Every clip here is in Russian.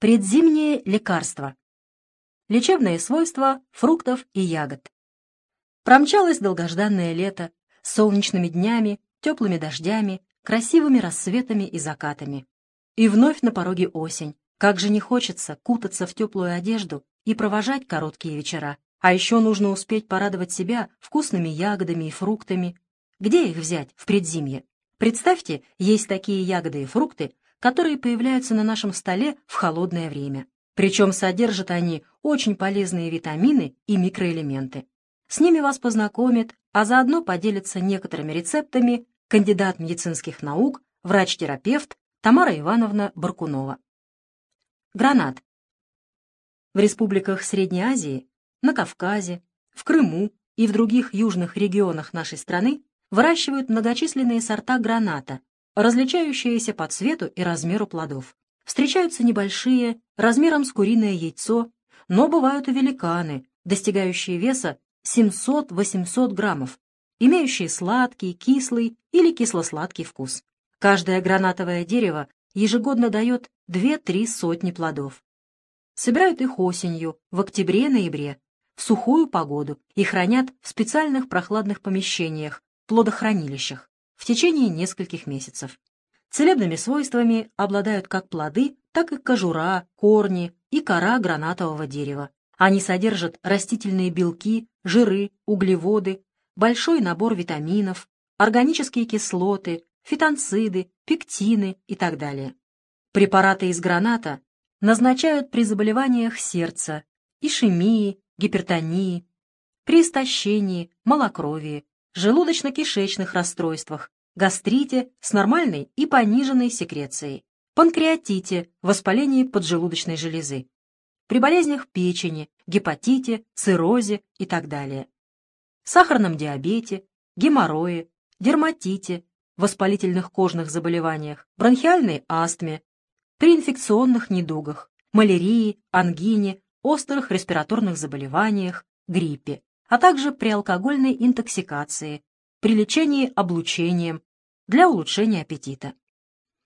Предзимнее лекарство. Лечебные свойства фруктов и ягод. Промчалось долгожданное лето с солнечными днями, теплыми дождями, красивыми рассветами и закатами. И вновь на пороге осень. Как же не хочется кутаться в теплую одежду и провожать короткие вечера. А еще нужно успеть порадовать себя вкусными ягодами и фруктами. Где их взять в предзимье? Представьте, есть такие ягоды и фрукты, которые появляются на нашем столе в холодное время. Причем содержат они очень полезные витамины и микроэлементы. С ними вас познакомит, а заодно поделится некоторыми рецептами кандидат медицинских наук, врач-терапевт Тамара Ивановна Баркунова. Гранат. В республиках Средней Азии, на Кавказе, в Крыму и в других южных регионах нашей страны выращивают многочисленные сорта граната, различающиеся по цвету и размеру плодов. Встречаются небольшие, размером с куриное яйцо, но бывают и великаны, достигающие веса 700-800 граммов, имеющие сладкий, кислый или кисло-сладкий вкус. Каждое гранатовое дерево ежегодно дает 2-3 сотни плодов. Собирают их осенью, в октябре-ноябре, в сухую погоду и хранят в специальных прохладных помещениях, плодохранилищах в течение нескольких месяцев. Целебными свойствами обладают как плоды, так и кожура, корни и кора гранатового дерева. Они содержат растительные белки, жиры, углеводы, большой набор витаминов, органические кислоты, фитонциды, пектины и так далее. Препараты из граната назначают при заболеваниях сердца, ишемии, гипертонии, при истощении, малокровии, желудочно-кишечных расстройствах, гастрите с нормальной и пониженной секрецией, панкреатите, воспалении поджелудочной железы, при болезнях печени, гепатите, циррозе и так далее, сахарном диабете, геморрое, дерматите, воспалительных кожных заболеваниях, бронхиальной астме, при инфекционных недугах, малярии, ангине, острых респираторных заболеваниях, гриппе а также при алкогольной интоксикации, при лечении облучением, для улучшения аппетита.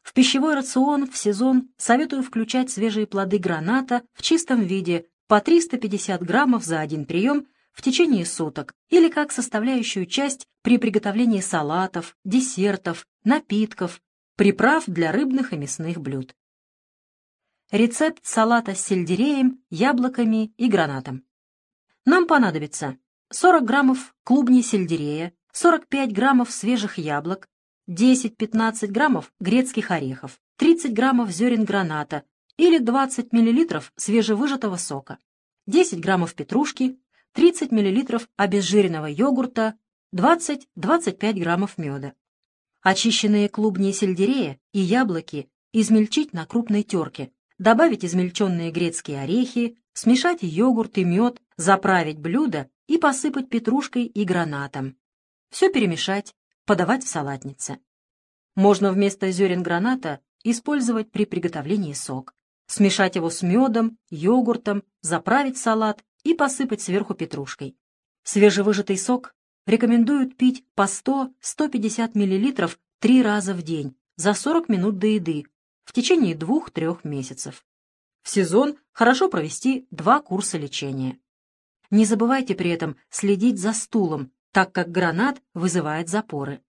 В пищевой рацион в сезон советую включать свежие плоды граната в чистом виде по 350 граммов за один прием в течение суток или как составляющую часть при приготовлении салатов, десертов, напитков, приправ для рыбных и мясных блюд. Рецепт салата с сельдереем, яблоками и гранатом. Нам понадобится 40 граммов клубней сельдерея, 45 граммов свежих яблок, 10-15 граммов грецких орехов, 30 граммов зерен граната или 20 миллилитров свежевыжатого сока, 10 граммов петрушки, 30 миллилитров обезжиренного йогурта, 20-25 граммов меда. Очищенные клубни сельдерея и яблоки измельчить на крупной терке, добавить измельченные грецкие орехи, смешать йогурт и мед, заправить блюдо и посыпать петрушкой и гранатом. Все перемешать, подавать в салатнице. Можно вместо зерен граната использовать при приготовлении сок. Смешать его с медом, йогуртом, заправить салат и посыпать сверху петрушкой. Свежевыжатый сок рекомендуют пить по 100-150 мл три раза в день за 40 минут до еды в течение двух-трех месяцев. В сезон хорошо провести два курса лечения. Не забывайте при этом следить за стулом, так как гранат вызывает запоры.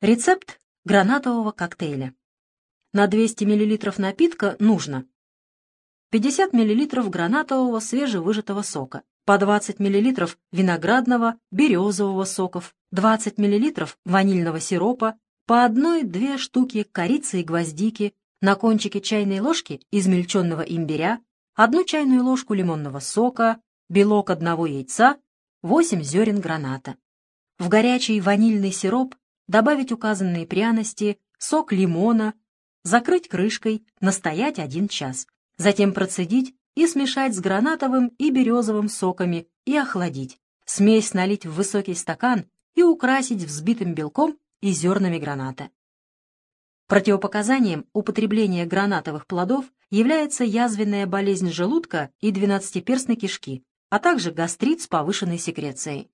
Рецепт гранатового коктейля. На 200 мл напитка нужно 50 мл гранатового свежевыжатого сока, по 20 мл виноградного, березового соков, 20 мл ванильного сиропа, по одной-две штуки корицы и гвоздики, на кончике чайной ложки измельченного имбиря, одну чайную ложку лимонного сока, белок одного яйца, 8 зерен граната. В горячий ванильный сироп добавить указанные пряности, сок лимона, закрыть крышкой, настоять один час. Затем процедить и смешать с гранатовым и березовым соками и охладить. Смесь налить в высокий стакан и украсить взбитым белком и зернами граната. Противопоказанием употребления гранатовых плодов является язвенная болезнь желудка и двенадцатиперстной кишки, а также гастрит с повышенной секрецией.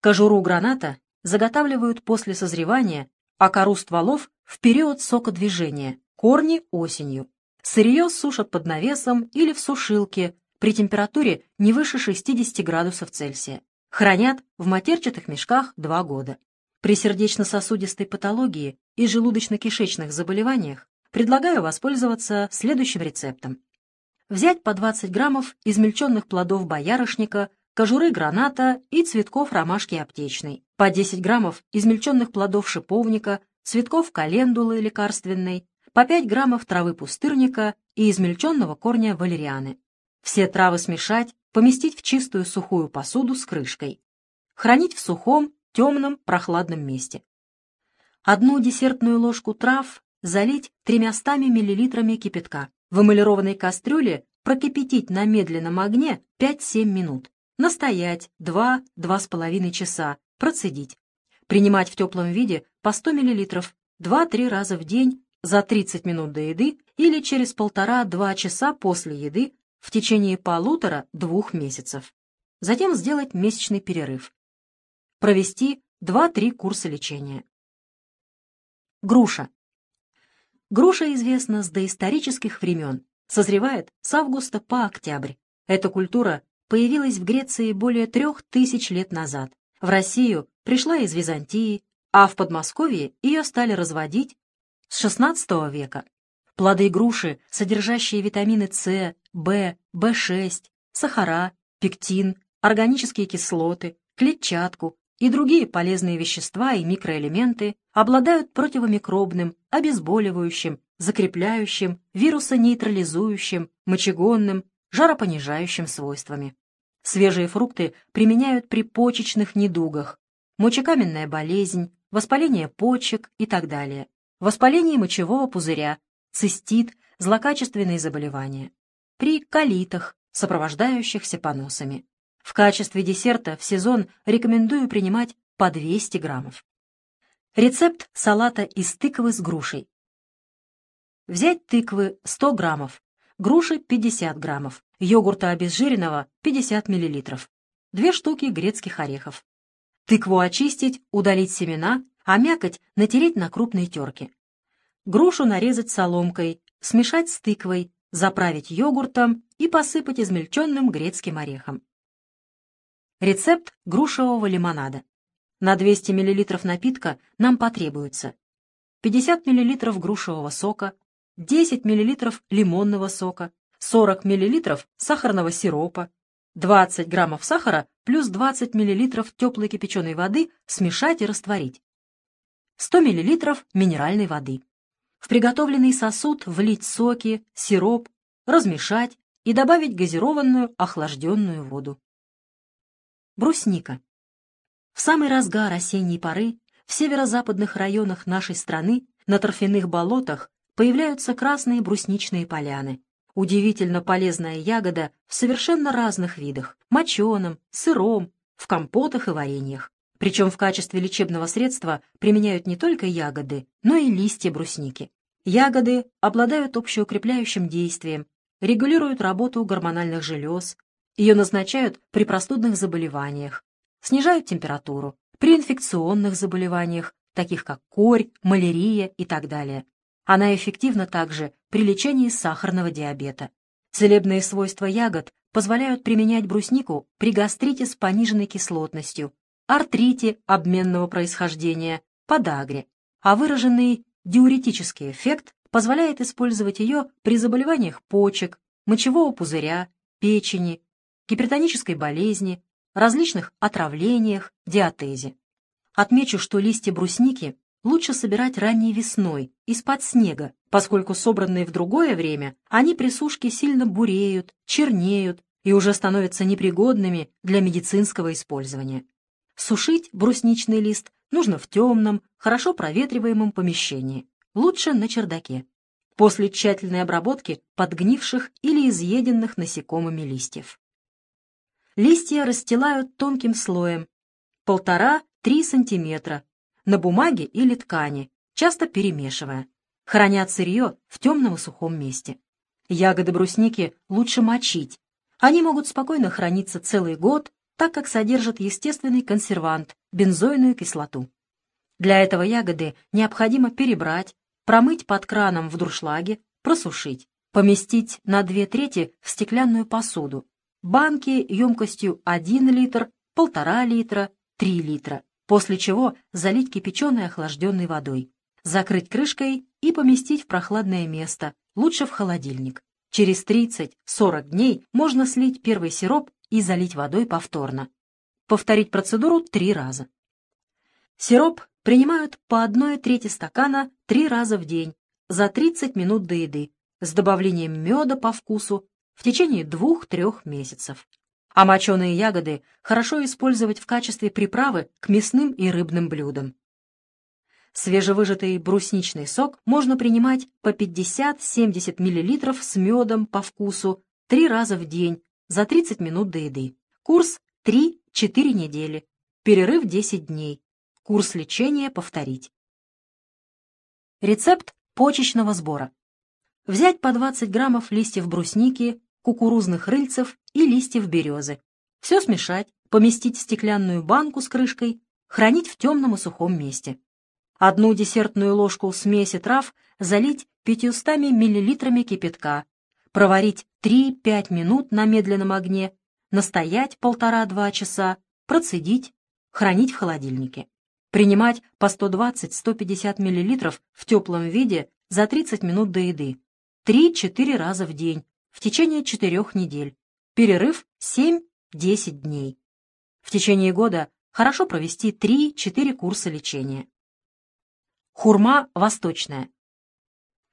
Кожуру граната заготавливают после созревания, а кору стволов в период сокодвижения, корни осенью. Сырье сушат под навесом или в сушилке при температуре не выше 60 градусов Цельсия. Хранят в матерчатых мешках 2 года. При сердечно-сосудистой патологии и желудочно-кишечных заболеваниях предлагаю воспользоваться следующим рецептом. Взять по 20 граммов измельченных плодов боярышника, кожуры граната и цветков ромашки аптечной, по 10 граммов измельченных плодов шиповника, цветков календулы лекарственной, по 5 граммов травы пустырника и измельченного корня валерианы. Все травы смешать, поместить в чистую сухую посуду с крышкой. Хранить в сухом, темном, прохладном месте. Одну десертную ложку трав залить 300 мл кипятка. В эмалированной кастрюле прокипятить на медленном огне 5-7 минут. Настоять 2-2,5 часа. Процедить. Принимать в теплом виде по 100 мл 2-3 раза в день за 30 минут до еды или через полтора-два часа после еды в течение полутора-двух месяцев. Затем сделать месячный перерыв. Провести 2-3 курса лечения. Груша. Груша известна с доисторических времен, созревает с августа по октябрь. Эта культура появилась в Греции более трех тысяч лет назад. В Россию пришла из Византии, а в Подмосковье ее стали разводить с XVI века. Плоды груши, содержащие витамины С, В, В6, сахара, пектин, органические кислоты, клетчатку и другие полезные вещества и микроэлементы, обладают противомикробным, обезболивающим, закрепляющим, вирусонейтрализующим, мочегонным, жаропонижающим свойствами. Свежие фрукты применяют при почечных недугах, мочекаменная болезнь, воспаление почек и так далее воспаление мочевого пузыря, цистит, злокачественные заболевания, при колитах, сопровождающихся поносами. В качестве десерта в сезон рекомендую принимать по 200 граммов. Рецепт салата из тыквы с грушей. Взять тыквы 100 граммов, груши 50 граммов, йогурта обезжиренного 50 миллилитров, две штуки грецких орехов. Тыкву очистить, удалить семена а мякоть натереть на крупной терке. Грушу нарезать соломкой, смешать с тыквой, заправить йогуртом и посыпать измельченным грецким орехом. Рецепт грушевого лимонада. На 200 мл напитка нам потребуется 50 мл грушевого сока, 10 мл лимонного сока, 40 мл сахарного сиропа, 20 граммов сахара плюс 20 мл теплой кипяченой воды смешать и растворить. 100 мл минеральной воды. В приготовленный сосуд влить соки, сироп, размешать и добавить газированную охлажденную воду. Брусника. В самый разгар осенней поры в северо-западных районах нашей страны на торфяных болотах появляются красные брусничные поляны. Удивительно полезная ягода в совершенно разных видах – моченом, сыром, в компотах и вареньях. Причем в качестве лечебного средства применяют не только ягоды, но и листья брусники. Ягоды обладают общеукрепляющим действием, регулируют работу гормональных желез, ее назначают при простудных заболеваниях, снижают температуру, при инфекционных заболеваниях, таких как корь, малярия и так далее. Она эффективна также при лечении сахарного диабета. Целебные свойства ягод позволяют применять бруснику при гастрите с пониженной кислотностью, артрите обменного происхождения, подагре, а выраженный диуретический эффект позволяет использовать ее при заболеваниях почек, мочевого пузыря, печени, гипертонической болезни, различных отравлениях, диатезе. Отмечу, что листья брусники лучше собирать ранней весной, из-под снега, поскольку собранные в другое время, они при сушке сильно буреют, чернеют и уже становятся непригодными для медицинского использования. Сушить брусничный лист нужно в темном, хорошо проветриваемом помещении, лучше на чердаке, после тщательной обработки подгнивших или изъеденных насекомыми листьев. Листья расстилают тонким слоем, полтора-три сантиметра, на бумаге или ткани, часто перемешивая. Хранят сырье в темном и сухом месте. Ягоды брусники лучше мочить. Они могут спокойно храниться целый год так как содержат естественный консервант – бензойную кислоту. Для этого ягоды необходимо перебрать, промыть под краном в дуршлаге, просушить. Поместить на две трети в стеклянную посуду. Банки емкостью 1 литр, 1,5 литра, 3 литра. После чего залить кипяченой охлажденной водой. Закрыть крышкой и поместить в прохладное место, лучше в холодильник. Через 30-40 дней можно слить первый сироп и залить водой повторно. Повторить процедуру три раза. Сироп принимают по одной трети стакана три раза в день за 30 минут до еды с добавлением меда по вкусу в течение двух-трех месяцев. А моченые ягоды хорошо использовать в качестве приправы к мясным и рыбным блюдам. Свежевыжатый брусничный сок можно принимать по 50-70 мл с медом по вкусу три раза в день за 30 минут до еды. Курс 3-4 недели. Перерыв 10 дней. Курс лечения повторить. Рецепт почечного сбора. Взять по 20 граммов листьев брусники, кукурузных рыльцев и листьев березы. Все смешать, поместить в стеклянную банку с крышкой, хранить в темном и сухом месте. Одну десертную ложку смеси трав залить 500 мл кипятка, проварить 3-5 минут на медленном огне, настоять 1,5-2 часа, процедить, хранить в холодильнике. Принимать по 120-150 мл в теплом виде за 30 минут до еды. 3-4 раза в день в течение 4 недель. Перерыв 7-10 дней. В течение года хорошо провести 3-4 курса лечения. Хурма восточная.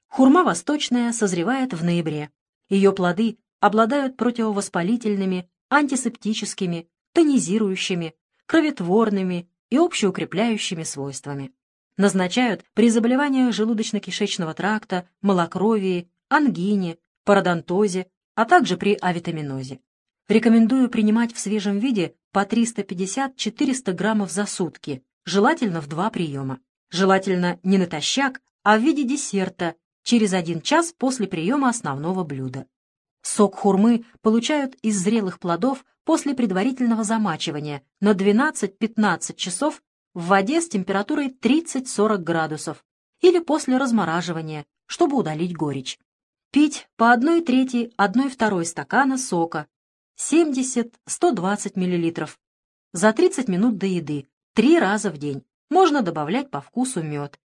Хурма восточная созревает в ноябре. Ее плоды обладают противовоспалительными, антисептическими, тонизирующими, кроветворными и общеукрепляющими свойствами. Назначают при заболеваниях желудочно-кишечного тракта, малокровии, ангине, пародонтозе, а также при авитаминозе. Рекомендую принимать в свежем виде по 350-400 граммов за сутки, желательно в два приема. Желательно не натощак, а в виде десерта через один час после приема основного блюда. Сок хурмы получают из зрелых плодов после предварительного замачивания на 12-15 часов в воде с температурой 30-40 градусов или после размораживания, чтобы удалить горечь. Пить по 1 трети 1-2 стакана сока 70-120 мл за 30 минут до еды, 3 раза в день. Можно добавлять по вкусу мед.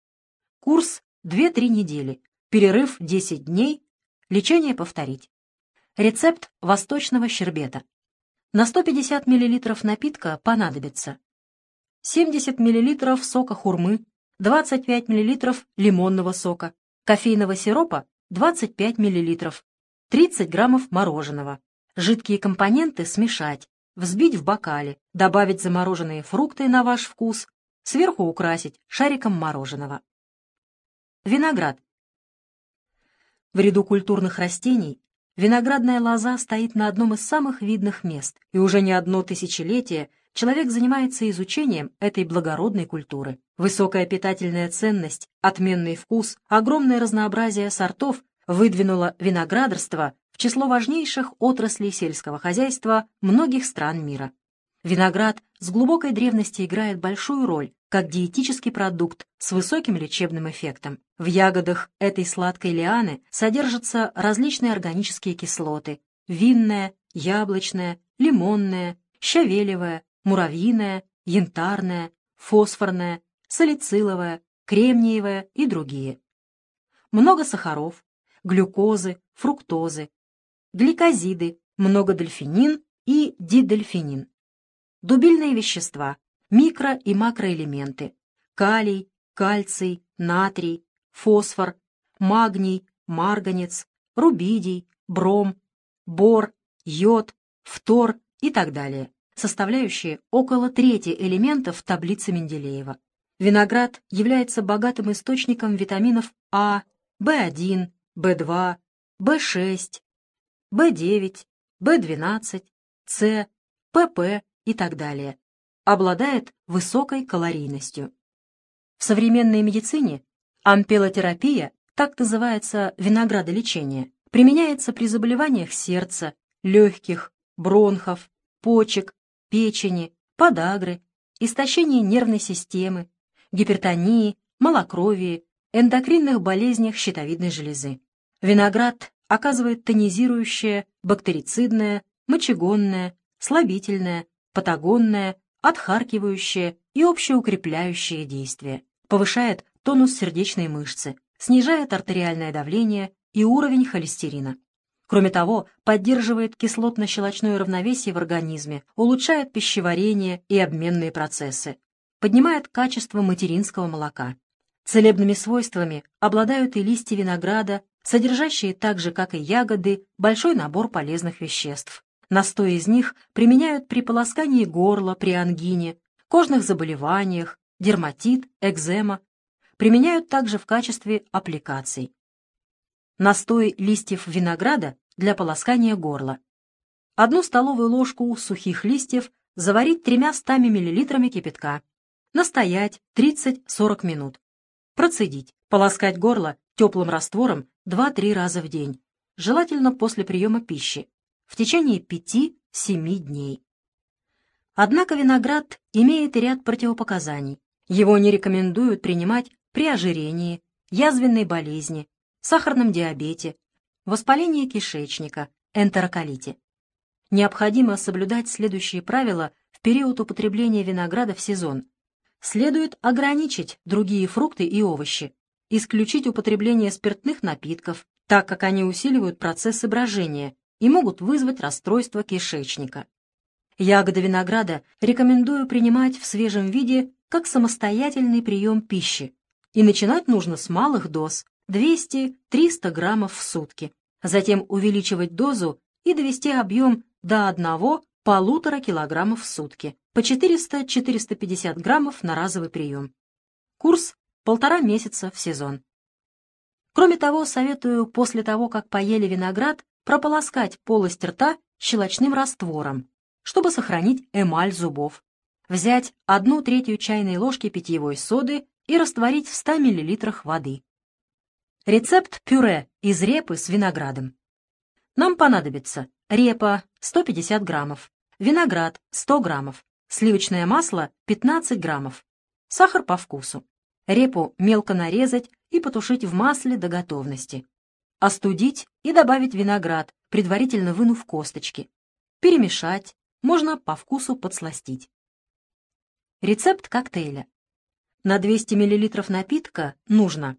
Курс 2-3 недели. Перерыв 10 дней. Лечение повторить. Рецепт восточного щербета. На 150 мл напитка понадобится 70 мл сока хурмы, 25 мл лимонного сока, кофейного сиропа 25 мл, 30 граммов мороженого. Жидкие компоненты смешать, взбить в бокале, добавить замороженные фрукты на ваш вкус, Сверху украсить шариком мороженого. Виноград. В ряду культурных растений виноградная лоза стоит на одном из самых видных мест, и уже не одно тысячелетие человек занимается изучением этой благородной культуры. Высокая питательная ценность, отменный вкус, огромное разнообразие сортов выдвинуло виноградарство в число важнейших отраслей сельского хозяйства многих стран мира. Виноград с глубокой древности играет большую роль как диетический продукт с высоким лечебным эффектом. В ягодах этой сладкой лианы содержатся различные органические кислоты – винная, яблочная, лимонная, щавелевая, муравьиная, янтарная, фосфорная, салициловая, кремниевая и другие. Много сахаров, глюкозы, фруктозы, гликозиды, многодельфинин и дидельфинин дубильные вещества, микро- и макроэлементы, калий, кальций, натрий, фосфор, магний, марганец, рубидий, бром, бор, йод, фтор и так далее, составляющие около трети элементов таблицы Менделеева. Виноград является богатым источником витаминов А, В1, В2, В6, В9, В12, С, ПП и так далее, обладает высокой калорийностью. В современной медицине ампелотерапия, так называется виноградолечение, применяется при заболеваниях сердца, легких, бронхов, почек, печени, подагры, истощении нервной системы, гипертонии, малокровии, эндокринных болезнях щитовидной железы. Виноград оказывает тонизирующее, бактерицидное, мочегонное, слабительное, патагонное, отхаркивающее и общеукрепляющее действие, повышает тонус сердечной мышцы, снижает артериальное давление и уровень холестерина. Кроме того, поддерживает кислотно-щелочное равновесие в организме, улучшает пищеварение и обменные процессы, поднимает качество материнского молока. Целебными свойствами обладают и листья винограда, содержащие так же, как и ягоды, большой набор полезных веществ. Настой из них применяют при полоскании горла, при ангине, кожных заболеваниях, дерматит, экзема. Применяют также в качестве аппликаций. Настой листьев винограда для полоскания горла. Одну столовую ложку сухих листьев заварить тремя стами миллилитрами кипятка. Настоять 30-40 минут. Процедить. Полоскать горло теплым раствором 2-3 раза в день. Желательно после приема пищи. В течение 5-7 дней. Однако виноград имеет ряд противопоказаний. Его не рекомендуют принимать при ожирении, язвенной болезни, сахарном диабете, воспалении кишечника, энтероколите. Необходимо соблюдать следующие правила в период употребления винограда в сезон. Следует ограничить другие фрукты и овощи, исключить употребление спиртных напитков, так как они усиливают процессы брожения и могут вызвать расстройство кишечника. Ягоды винограда рекомендую принимать в свежем виде как самостоятельный прием пищи, и начинать нужно с малых доз 200-300 граммов в сутки. Затем увеличивать дозу и довести объем до 1-1,5 килограммов в сутки, по 400-450 граммов на разовый прием. Курс – полтора месяца в сезон. Кроме того, советую после того, как поели виноград, прополоскать полость рта щелочным раствором, чтобы сохранить эмаль зубов. Взять одну третью чайной ложки питьевой соды и растворить в 100 мл воды. Рецепт пюре из репы с виноградом. Нам понадобится репа 150 граммов, виноград 100 граммов, сливочное масло 15 граммов, сахар по вкусу. Репу мелко нарезать и потушить в масле до готовности. Остудить и добавить виноград, предварительно вынув косточки. Перемешать, можно по вкусу подсластить. Рецепт коктейля. На 200 мл напитка нужно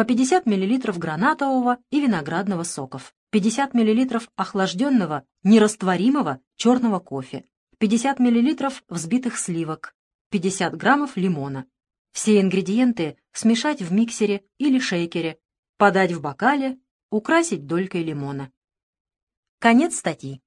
по 50 мл гранатового и виноградного соков, 50 мл охлажденного, нерастворимого черного кофе, 50 мл взбитых сливок, 50 граммов лимона. Все ингредиенты смешать в миксере или шейкере, подать в бокале, украсить долькой лимона. Конец статьи.